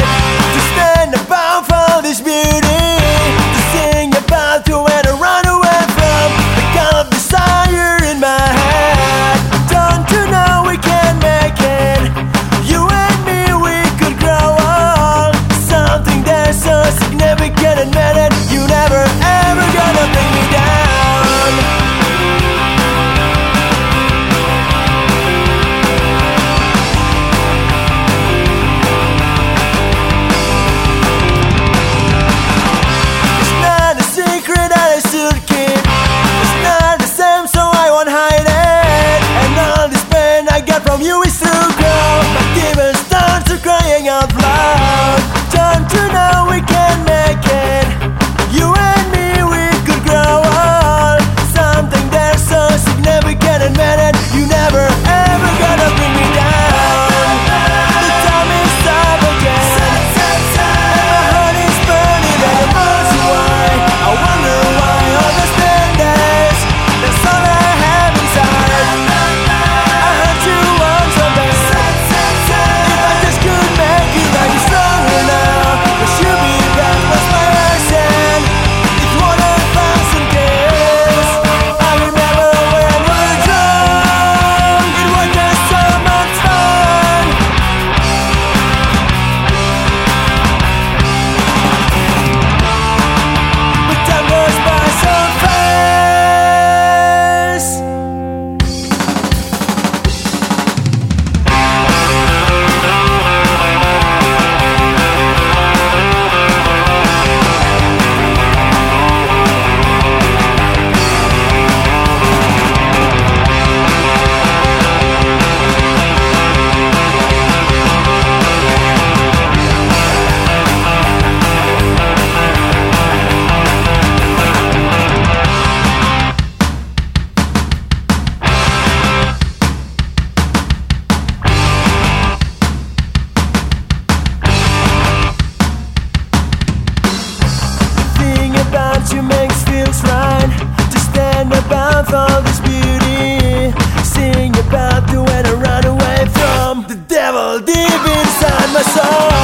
right to stand above all this beauty. deep inside my soul